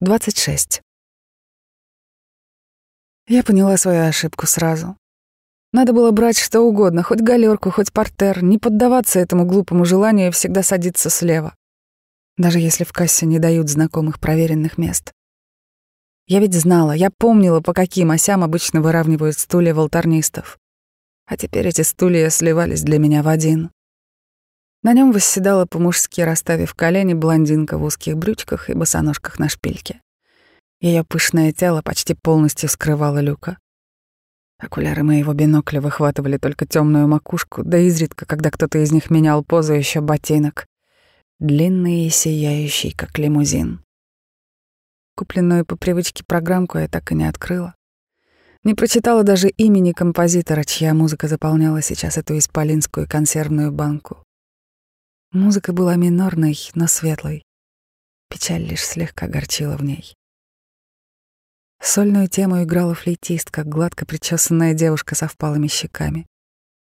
26. Я поняла свою ошибку сразу. Надо было брать что угодно, хоть галерку, хоть портер, не поддаваться этому глупому желанию и всегда садиться слева. Даже если в кассе не дают знакомых проверенных мест. Я ведь знала, я помнила, по каким осям обычно выравнивают стулья волторнистов. А теперь эти стулья сливались для меня в один. На нем восседала по-мужски, расставив колени, блондинка в узких брючках и босоножках на шпильке. Ее пышное тело почти полностью скрывало люка. Окуляры моего бинокля выхватывали только темную макушку, да изредка, когда кто-то из них менял позу, еще ботинок. Длинный и сияющий, как лимузин. Купленную по привычке программку я так и не открыла. Не прочитала даже имени композитора, чья музыка заполняла сейчас эту исполинскую консервную банку. Музыка была минорной, но светлой. Печаль лишь слегка горчила в ней. Сольную тему играла флейтистка, гладко причесанная девушка со впалыми щеками.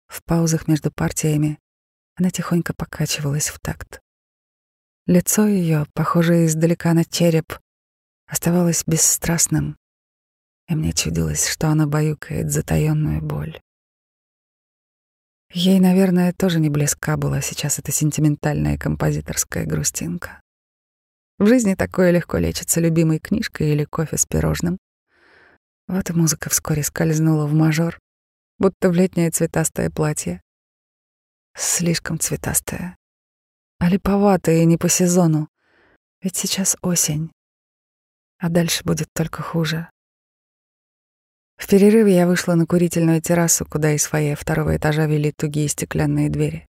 В паузах между партиями она тихонько покачивалась в такт. Лицо ее, похожее издалека на череп, оставалось бесстрастным, и мне чудилось, что она баюкает затаённую боль. Ей, наверное, тоже не близка была сейчас эта сентиментальная композиторская грустинка. В жизни такое легко лечится любимой книжкой или кофе с пирожным. Вот и музыка вскоре скользнула в мажор, будто в летнее цветастое платье. Слишком цветастое. А липоватое не по сезону. Ведь сейчас осень. А дальше будет только хуже. В перерыве я вышла на курительную террасу, куда из фойе второго этажа вели тугие стеклянные двери.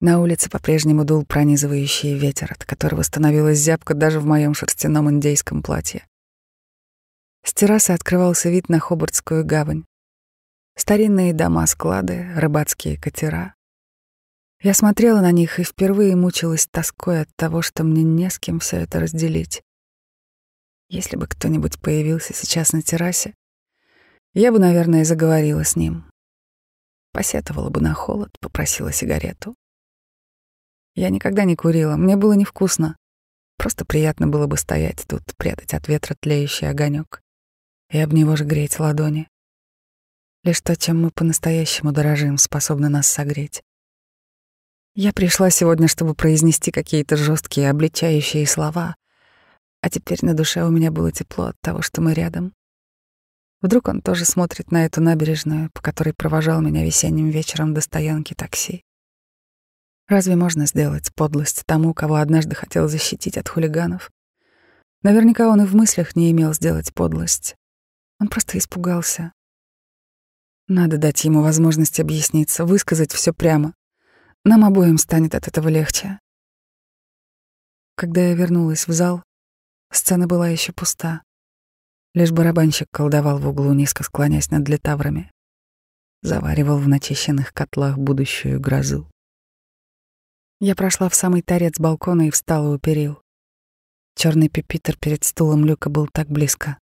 На улице по-прежнему дул пронизывающий ветер, от которого становилась зябко даже в моем шерстяном индейском платье. С террасы открывался вид на Хобартскую гавань. Старинные дома-склады, рыбацкие катера. Я смотрела на них и впервые мучилась тоской от того, что мне не с кем все это разделить. Если бы кто-нибудь появился сейчас на террасе, я бы, наверное, заговорила с ним. Посетовала бы на холод, попросила сигарету. Я никогда не курила, мне было невкусно. Просто приятно было бы стоять тут, прятать от ветра тлеющий огонек и об него же греть ладони. Лишь то, чем мы по-настоящему дорожим, способно нас согреть. Я пришла сегодня, чтобы произнести какие-то жесткие, обличающие слова, а теперь на душе у меня было тепло от того, что мы рядом. Вдруг он тоже смотрит на эту набережную, по которой провожал меня весенним вечером до стоянки такси. Разве можно сделать подлость тому, кого однажды хотел защитить от хулиганов? Наверняка он и в мыслях не имел сделать подлость. Он просто испугался. Надо дать ему возможность объясниться, высказать все прямо. Нам обоим станет от этого легче. Когда я вернулась в зал, сцена была еще пуста. Лишь барабанщик колдовал в углу, низко склонясь над летаврами. Заваривал в начищенных котлах будущую грозу. Я прошла в самый торец балкона и встала у перил. Черный пепитер перед стулом люка был так близко,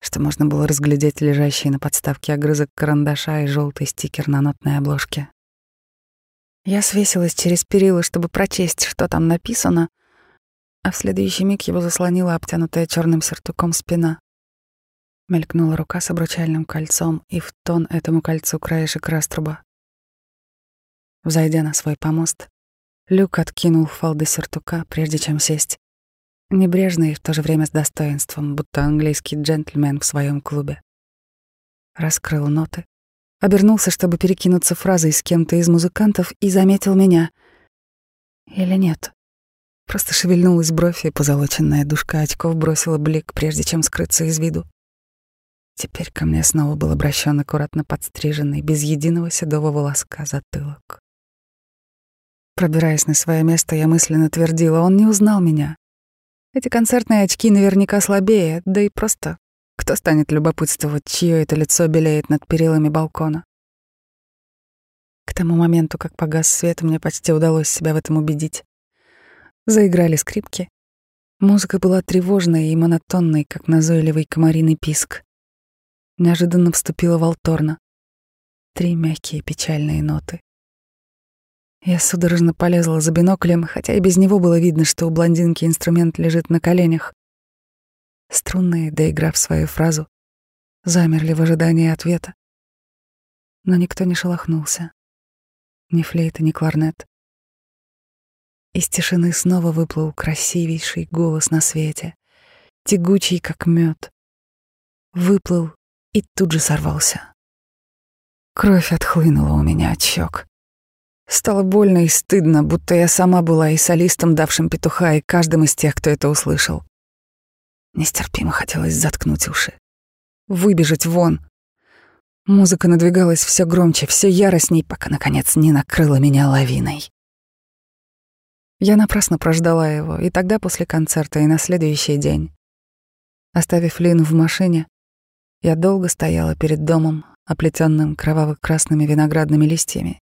что можно было разглядеть лежащий на подставке огрызок карандаша и желтый стикер на нотной обложке. Я свесилась через перила, чтобы прочесть, что там написано, а в следующий миг его заслонила обтянутая черным сертуком спина. Мелькнула рука с обручальным кольцом, и в тон этому кольцу краешек раструба. Взойдя на свой помост, Люк откинул фалды сюртука, прежде чем сесть. Небрежно и в то же время с достоинством, будто английский джентльмен в своем клубе. Раскрыл ноты, обернулся, чтобы перекинуться фразой с кем-то из музыкантов, и заметил меня. Или нет? Просто шевельнулась бровь, и позолоченная душка очков бросила блик, прежде чем скрыться из виду. Теперь ко мне снова был обращен аккуратно подстриженный, без единого седого волоска затылок. Пробираясь на свое место, я мысленно твердила, он не узнал меня. Эти концертные очки наверняка слабее, да и просто кто станет любопытствовать, чье это лицо белеет над перилами балкона. К тому моменту, как погас свет, мне почти удалось себя в этом убедить. Заиграли скрипки. Музыка была тревожной и монотонной, как назойливый комариный писк. Неожиданно вступила Волторна. Три мягкие печальные ноты. Я судорожно полезла за биноклем, хотя и без него было видно, что у блондинки инструмент лежит на коленях. Струнные, доиграв свою фразу, замерли в ожидании ответа. Но никто не шелохнулся. Ни флейта, ни кларнет. Из тишины снова выплыл красивейший голос на свете, тягучий, как мед. Выплыл и тут же сорвался. Кровь отхлынула у меня от щек. Стало больно и стыдно, будто я сама была и солистом, давшим петуха, и каждым из тех, кто это услышал. Нестерпимо хотелось заткнуть уши. Выбежать вон. Музыка надвигалась все громче, все яростней, пока, наконец, не накрыла меня лавиной. Я напрасно прождала его, и тогда после концерта, и на следующий день. Оставив Лину в машине, я долго стояла перед домом, оплетенным кроваво-красными виноградными листьями.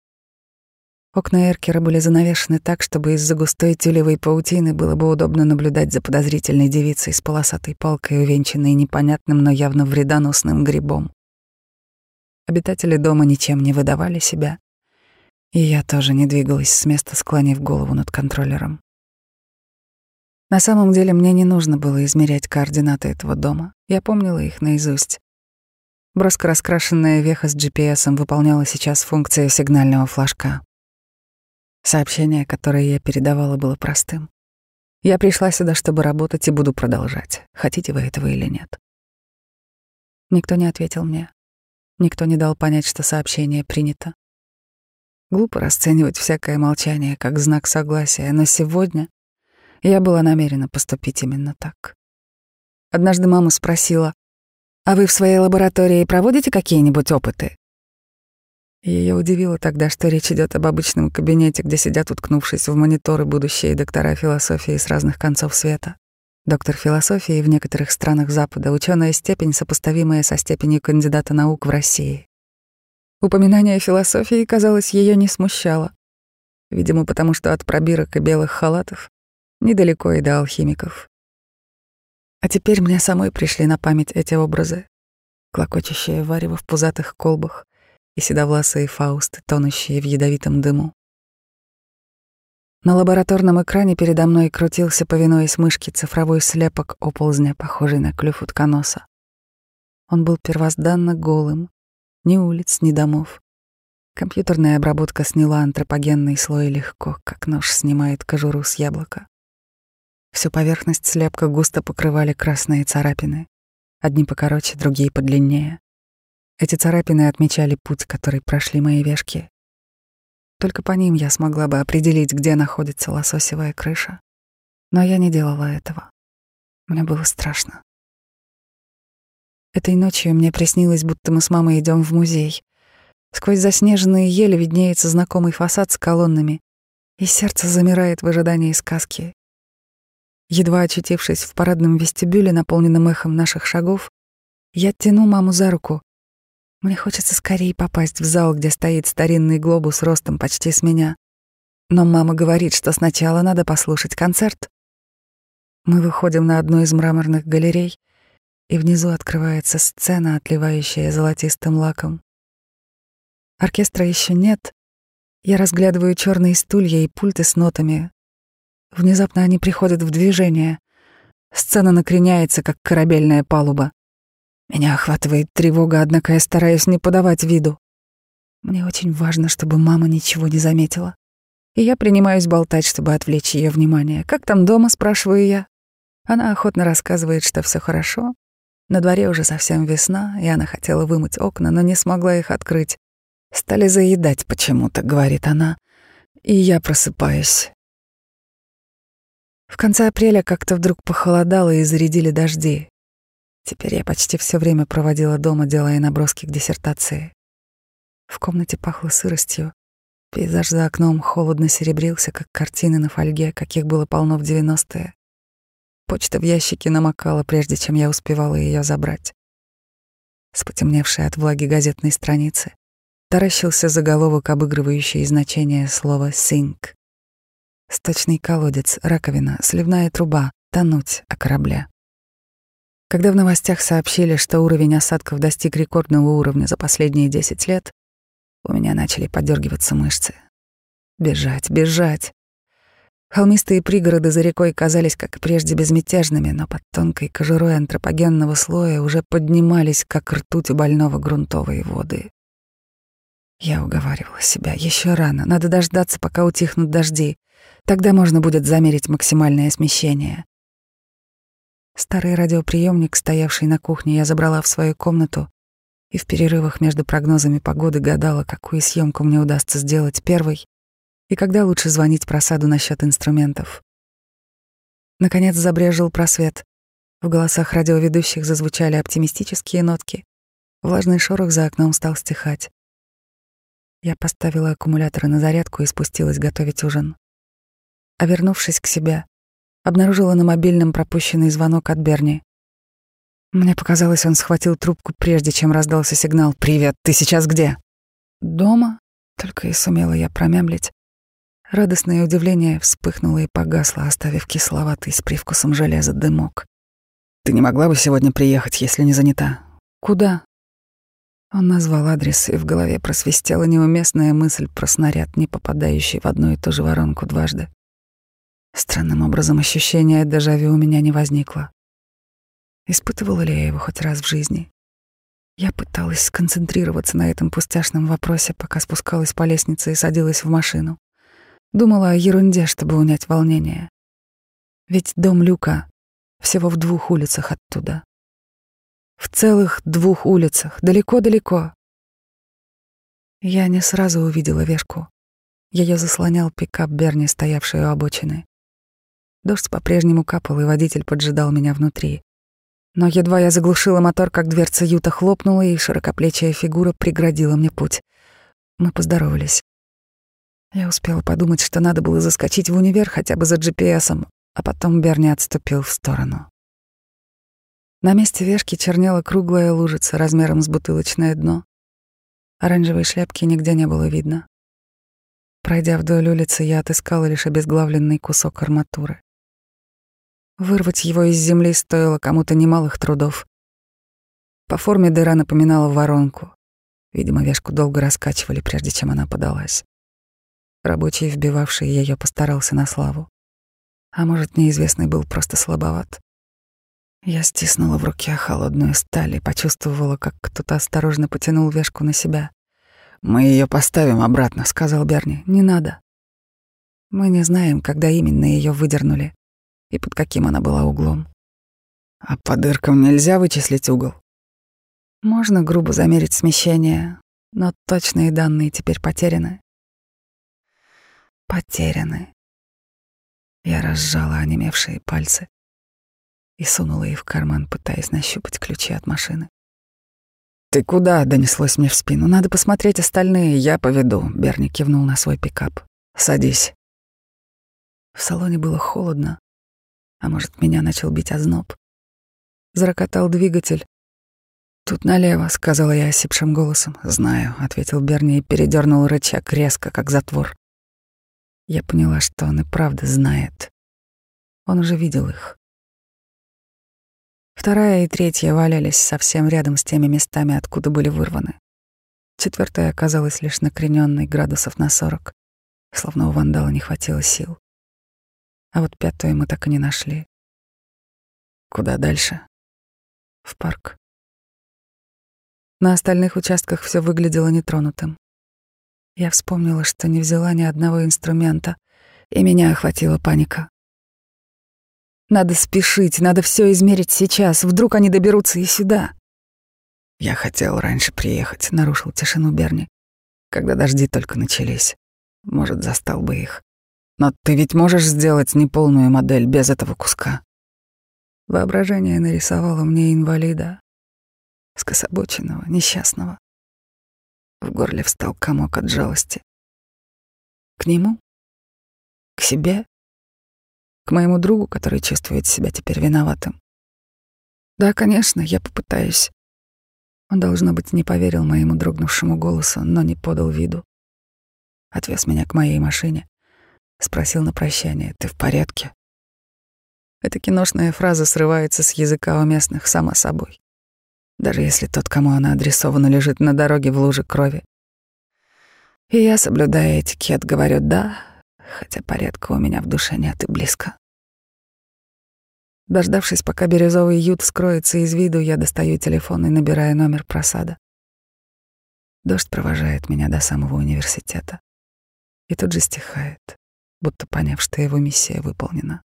Окна Эркера были занавешены так, чтобы из-за густой тюлевой паутины было бы удобно наблюдать за подозрительной девицей с полосатой палкой, увенчанной непонятным, но явно вредоносным грибом. Обитатели дома ничем не выдавали себя, и я тоже не двигалась с места, склонив голову над контроллером. На самом деле мне не нужно было измерять координаты этого дома. Я помнила их наизусть. Броско раскрашенная веха с GPS выполняла сейчас функцию сигнального флажка. Сообщение, которое я передавала, было простым. Я пришла сюда, чтобы работать, и буду продолжать. Хотите вы этого или нет? Никто не ответил мне. Никто не дал понять, что сообщение принято. Глупо расценивать всякое молчание как знак согласия, но сегодня я была намерена поступить именно так. Однажды мама спросила, «А вы в своей лаборатории проводите какие-нибудь опыты?» Ее удивило тогда, что речь идет об обычном кабинете, где сидят, уткнувшись в мониторы, будущие доктора философии с разных концов света. Доктор философии в некоторых странах Запада, ученая степень, сопоставимая со степенью кандидата наук в России. Упоминание философии, казалось, ее не смущало. Видимо, потому что от пробирок и белых халатов недалеко и до алхимиков. А теперь мне самой пришли на память эти образы. Клокочущее варево в пузатых колбах, и седовласые фаусты, тонущие в ядовитом дыму. На лабораторном экране передо мной крутился, повинуясь мышке, цифровой слепок оползня, похожий на клюв утконоса. Он был первозданно голым, ни улиц, ни домов. Компьютерная обработка сняла антропогенный слой легко, как нож снимает кожуру с яблока. Всю поверхность слепка густо покрывали красные царапины, одни покороче, другие подлиннее. Эти царапины отмечали путь, который прошли мои вешки. Только по ним я смогла бы определить, где находится лососевая крыша. Но я не делала этого. Мне было страшно. Этой ночью мне приснилось, будто мы с мамой идем в музей. Сквозь заснеженные ели виднеется знакомый фасад с колоннами, и сердце замирает в ожидании сказки. Едва очутившись в парадном вестибюле, наполненном эхом наших шагов, я тяну маму за руку, мне хочется скорее попасть в зал, где стоит старинный глобус ростом почти с меня. Но мама говорит, что сначала надо послушать концерт. Мы выходим на одну из мраморных галерей, и внизу открывается сцена, отливающая золотистым лаком. Оркестра еще нет. Я разглядываю черные стулья и пульты с нотами. Внезапно они приходят в движение. Сцена накреняется, как корабельная палуба. Меня охватывает тревога, однако я стараюсь не подавать виду. Мне очень важно, чтобы мама ничего не заметила. И я принимаюсь болтать, чтобы отвлечь ее внимание. «Как там дома?» — спрашиваю я. Она охотно рассказывает, что все хорошо. На дворе уже совсем весна, и она хотела вымыть окна, но не смогла их открыть. «Стали заедать почему-то», — говорит она. И я просыпаюсь. В конце апреля как-то вдруг похолодало и зарядили дожди. Теперь я почти все время проводила дома, делая наброски к диссертации. В комнате пахло сыростью. Пейзаж за окном холодно серебрился, как картины на фольге, каких было полно в девяностые. Почта в ящике намокала, прежде чем я успевала ее забрать. С потемневшей от влаги газетной страницы таращился заголовок, обыгрывающий значение слова «синк». Сточный колодец, раковина, сливная труба, тонуть о корабле. Когда в новостях сообщили, что уровень осадков достиг рекордного уровня за последние 10 лет, у меня начали подергиваться мышцы. Бежать, бежать. Холмистые пригороды за рекой казались, как прежде, безмятежными, но под тонкой кожурой антропогенного слоя уже поднимались, как ртуть у больного грунтовые воды. Я уговаривала себя, еще рано, надо дождаться, пока утихнут дожди. Тогда можно будет замерить максимальное смещение. Старый радиоприемник, стоявший на кухне, я забрала в свою комнату и в перерывах между прогнозами погоды гадала, какую съемку мне удастся сделать первой и когда лучше звонить просаду насчет инструментов. Наконец забрежил просвет. В голосах радиоведущих зазвучали оптимистические нотки. Влажный шорох за окном стал стихать. Я поставила аккумуляторы на зарядку и спустилась готовить ужин. А вернувшись к себе, обнаружила на мобильном пропущенный звонок от Берни. Мне показалось, он схватил трубку, прежде чем раздался сигнал «Привет, ты сейчас где?» «Дома?» — только и сумела я промямлить. Радостное удивление вспыхнуло и погасло, оставив кисловатый с привкусом железа дымок. «Ты не могла бы сегодня приехать, если не занята?» «Куда?» Он назвал адрес, и в голове просвистела неуместная мысль про снаряд, не попадающий в одну и ту же воронку дважды. Странным образом ощущение дежавю у меня не возникло. Испытывала ли я его хоть раз в жизни? Я пыталась сконцентрироваться на этом пустяшном вопросе, пока спускалась по лестнице и садилась в машину. Думала о ерунде, чтобы унять волнение. Ведь дом Люка всего в двух улицах оттуда. В целых двух улицах, далеко-далеко. Я не сразу увидела вешку. Ее заслонял пикап Берни, стоявший у обочины. Дождь по-прежнему капал, и водитель поджидал меня внутри. Но едва я заглушила мотор, как дверца Юта хлопнула, и широкоплечая фигура преградила мне путь. Мы поздоровались. Я успела подумать, что надо было заскочить в универ хотя бы за GPS, а потом Берни отступил в сторону. На месте вешки чернела круглая лужица размером с бутылочное дно. Оранжевой шляпки нигде не было видно. Пройдя вдоль улицы, я отыскала лишь обезглавленный кусок арматуры. Вырвать его из земли стоило кому-то немалых трудов. По форме дыра напоминала воронку. Видимо, вешку долго раскачивали, прежде чем она подалась. Рабочий, вбивавший ее, постарался на славу. А может, неизвестный был просто слабоват. Я стиснула в руке холодную сталь и почувствовала, как кто-то осторожно потянул вешку на себя. «Мы ее поставим обратно», — сказал Берни. «Не надо. Мы не знаем, когда именно ее выдернули и под каким она была углом. А по дыркам нельзя вычислить угол? Можно грубо замерить смещение, но точные данные теперь потеряны потеряны. Я разжала онемевшие пальцы и сунула их в карман, пытаясь нащупать ключи от машины. «Ты куда?» — донеслось мне в спину. «Надо посмотреть остальные, я поведу», — Берни кивнул на свой пикап. «Садись». В салоне было холодно, а может, меня начал бить озноб. Зарокотал двигатель. «Тут налево», — сказала я осипшим голосом. «Знаю», — ответил Берни и передернул рычаг резко, как затвор. Я поняла, что он и правда знает. Он уже видел их. Вторая и третья валялись совсем рядом с теми местами, откуда были вырваны. Четвертая оказалась лишь накрененной градусов на сорок, словно у вандала не хватило сил. А вот пятую мы так и не нашли. Куда дальше? В парк. На остальных участках все выглядело нетронутым. Я вспомнила, что не взяла ни одного инструмента, и меня охватила паника. Надо спешить, надо все измерить сейчас, вдруг они доберутся и сюда. Я хотел раньше приехать, нарушил тишину Берни, когда дожди только начались. Может, застал бы их. Но ты ведь можешь сделать неполную модель без этого куска. Воображение нарисовало мне инвалида, скособоченного, несчастного. В горле встал комок от жалости. К нему? К себе? К моему другу, который чувствует себя теперь виноватым? Да, конечно, я попытаюсь. Он, должно быть, не поверил моему дрогнувшему голосу, но не подал виду. Отвез меня к моей машине. Спросил на прощание, «Ты в порядке?» Эта киношная фраза срывается с языка у местных сама собой даже если тот, кому она адресована, лежит на дороге в луже крови. И я, соблюдая этикет, говорю «да, хотя порядка у меня в душе нет и близко. Дождавшись, пока бирюзовый ют скроется из виду, я достаю телефон и набираю номер просада. Дождь провожает меня до самого университета и тут же стихает, будто поняв, что его миссия выполнена.